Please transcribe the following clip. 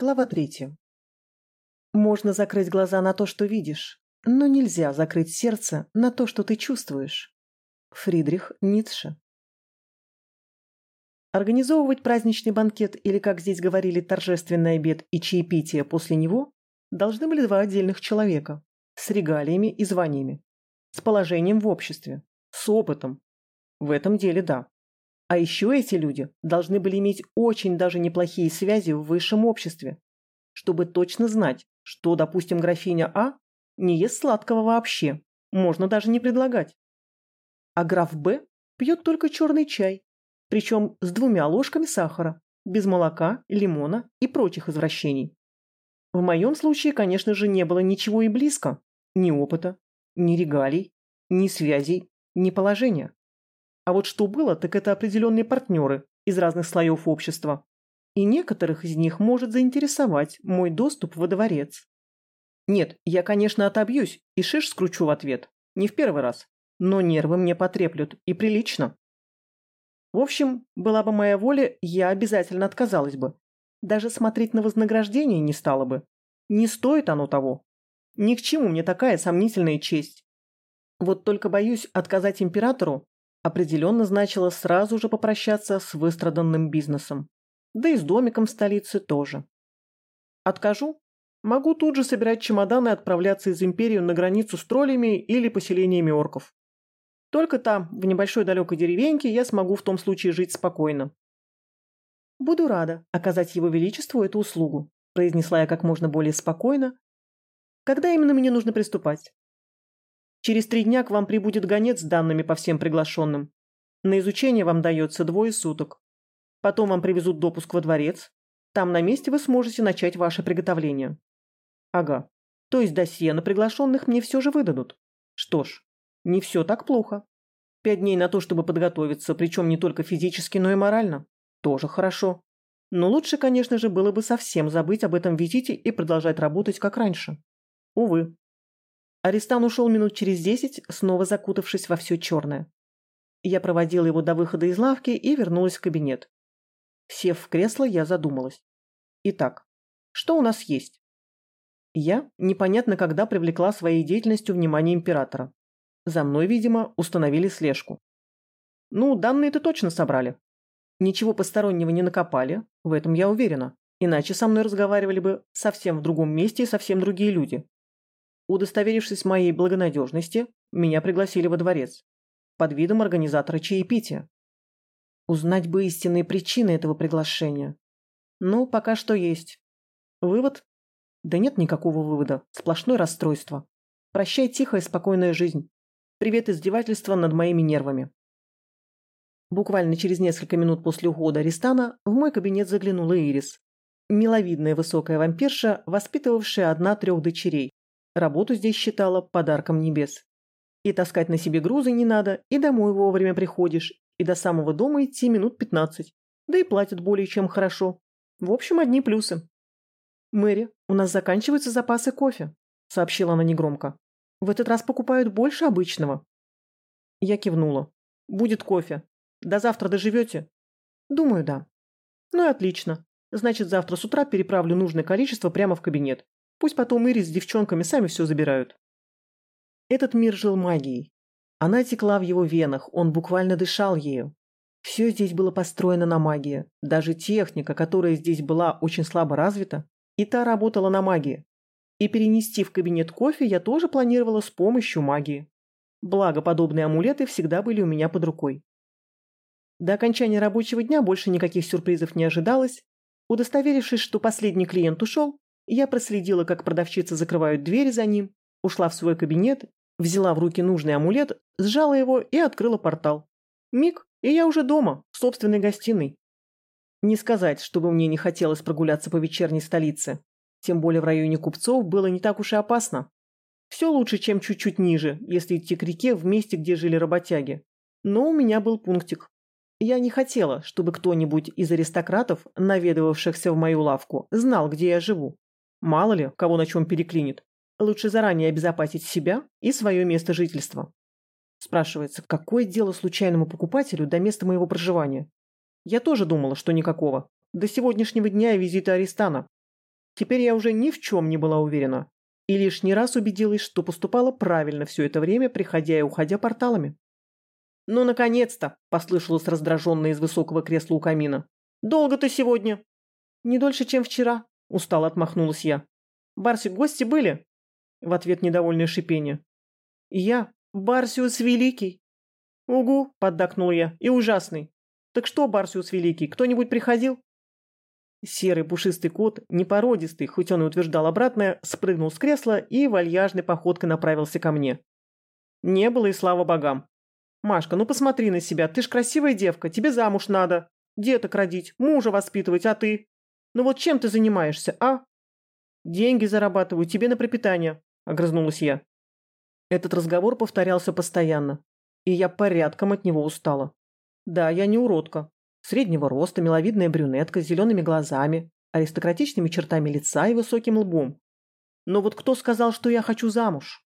Глава третья. Можно закрыть глаза на то, что видишь, но нельзя закрыть сердце на то, что ты чувствуешь. Фридрих Ницше. Организовывать праздничный банкет или, как здесь говорили, торжественный обед и чаепитие после него должны были два отдельных человека с регалиями и званиями, с положением в обществе, с опытом. В этом деле да. А еще эти люди должны были иметь очень даже неплохие связи в высшем обществе, чтобы точно знать, что, допустим, графиня А не ест сладкого вообще, можно даже не предлагать. А граф Б пьет только черный чай, причем с двумя ложками сахара, без молока, лимона и прочих извращений. В моем случае, конечно же, не было ничего и близко, ни опыта, ни регалий, ни связей, ни положения. А вот что было, так это определенные партнеры из разных слоев общества. И некоторых из них может заинтересовать мой доступ во дворец. Нет, я, конечно, отобьюсь и шиш скручу в ответ. Не в первый раз. Но нервы мне потреплют. И прилично. В общем, была бы моя воля, я обязательно отказалась бы. Даже смотреть на вознаграждение не стала бы. Не стоит оно того. Ни к чему мне такая сомнительная честь. Вот только боюсь отказать императору определенно значило сразу же попрощаться с выстраданным бизнесом. Да и с домиком в столице тоже. Откажу? Могу тут же собирать чемоданы и отправляться из империи на границу с троллями или поселениями орков. Только там, в небольшой далекой деревеньке, я смогу в том случае жить спокойно. «Буду рада оказать его величеству эту услугу», произнесла я как можно более спокойно. «Когда именно мне нужно приступать?» Через три дня к вам прибудет гонец с данными по всем приглашенным. На изучение вам дается двое суток. Потом вам привезут допуск во дворец. Там на месте вы сможете начать ваше приготовление. Ага. То есть досье на приглашенных мне все же выдадут. Что ж, не все так плохо. Пять дней на то, чтобы подготовиться, причем не только физически, но и морально. Тоже хорошо. Но лучше, конечно же, было бы совсем забыть об этом визите и продолжать работать как раньше. Увы, Аристан ушел минут через десять, снова закутавшись во все черное. Я проводила его до выхода из лавки и вернулась в кабинет. Сев в кресло, я задумалась. Итак, что у нас есть? Я непонятно когда привлекла своей деятельностью внимание императора. За мной, видимо, установили слежку. Ну, данные-то точно собрали. Ничего постороннего не накопали, в этом я уверена. Иначе со мной разговаривали бы совсем в другом месте и совсем другие люди. Удостоверившись моей благонадежности, меня пригласили во дворец под видом организатора чаепития. Узнать бы истинные причины этого приглашения. Ну, пока что есть. Вывод? Да нет никакого вывода. Сплошное расстройство. Прощай тихая спокойная жизнь. Привет издевательства над моими нервами. Буквально через несколько минут после ухода Аристана в мой кабинет заглянула Ирис. Миловидная высокая вампирша, воспитывавшая одна трех дочерей. Работу здесь считала подарком небес. И таскать на себе грузы не надо, и домой вовремя приходишь, и до самого дома идти минут пятнадцать. Да и платят более чем хорошо. В общем, одни плюсы. «Мэри, у нас заканчиваются запасы кофе», — сообщила она негромко. «В этот раз покупают больше обычного». Я кивнула. «Будет кофе. До завтра доживете?» «Думаю, да». «Ну и отлично. Значит, завтра с утра переправлю нужное количество прямо в кабинет. Пусть потом Ири с девчонками сами все забирают. Этот мир жил магией. Она текла в его венах, он буквально дышал ею. Все здесь было построено на магии. Даже техника, которая здесь была очень слабо развита, и та работала на магии. И перенести в кабинет кофе я тоже планировала с помощью магии. Благо, подобные амулеты всегда были у меня под рукой. До окончания рабочего дня больше никаких сюрпризов не ожидалось. Удостоверившись, что последний клиент ушел, я проследила, как продавщицы закрывают двери за ним, ушла в свой кабинет, взяла в руки нужный амулет, сжала его и открыла портал. Миг, и я уже дома, в собственной гостиной. Не сказать, чтобы мне не хотелось прогуляться по вечерней столице. Тем более в районе купцов было не так уж и опасно. Все лучше, чем чуть-чуть ниже, если идти к реке в месте, где жили работяги. Но у меня был пунктик. Я не хотела, чтобы кто-нибудь из аристократов, наведывавшихся в мою лавку, знал, где я живу. Мало ли, кого на чем переклинит. Лучше заранее обезопасить себя и свое место жительства. Спрашивается, какое дело случайному покупателю до места моего проживания? Я тоже думала, что никакого. До сегодняшнего дня и визита Аристана. Теперь я уже ни в чем не была уверена. И лишний раз убедилась, что поступала правильно все это время, приходя и уходя порталами. «Ну, наконец-то!» – послышалось раздраженное из высокого кресла у камина. «Долго ты сегодня?» «Не дольше, чем вчера», – устало отмахнулась я. «Барсик, гости были?» В ответ недовольное шипение. «И я? Барсиус Великий?» «Угу», – поддакнул я, – «и ужасный. Так что, Барсиус Великий, кто-нибудь приходил?» Серый пушистый кот, непородистый, хоть он и утверждал обратное, спрыгнул с кресла и вальяжной походкой направился ко мне. Не было и слава богам. «Машка, ну посмотри на себя, ты ж красивая девка, тебе замуж надо. Деток родить, мужа воспитывать, а ты? Ну вот чем ты занимаешься, а?» «Деньги зарабатываю, тебе на пропитание», – огрызнулась я. Этот разговор повторялся постоянно, и я порядком от него устала. Да, я не уродка. Среднего роста, миловидная брюнетка с зелеными глазами, аристократичными чертами лица и высоким лбом. Но вот кто сказал, что я хочу замуж?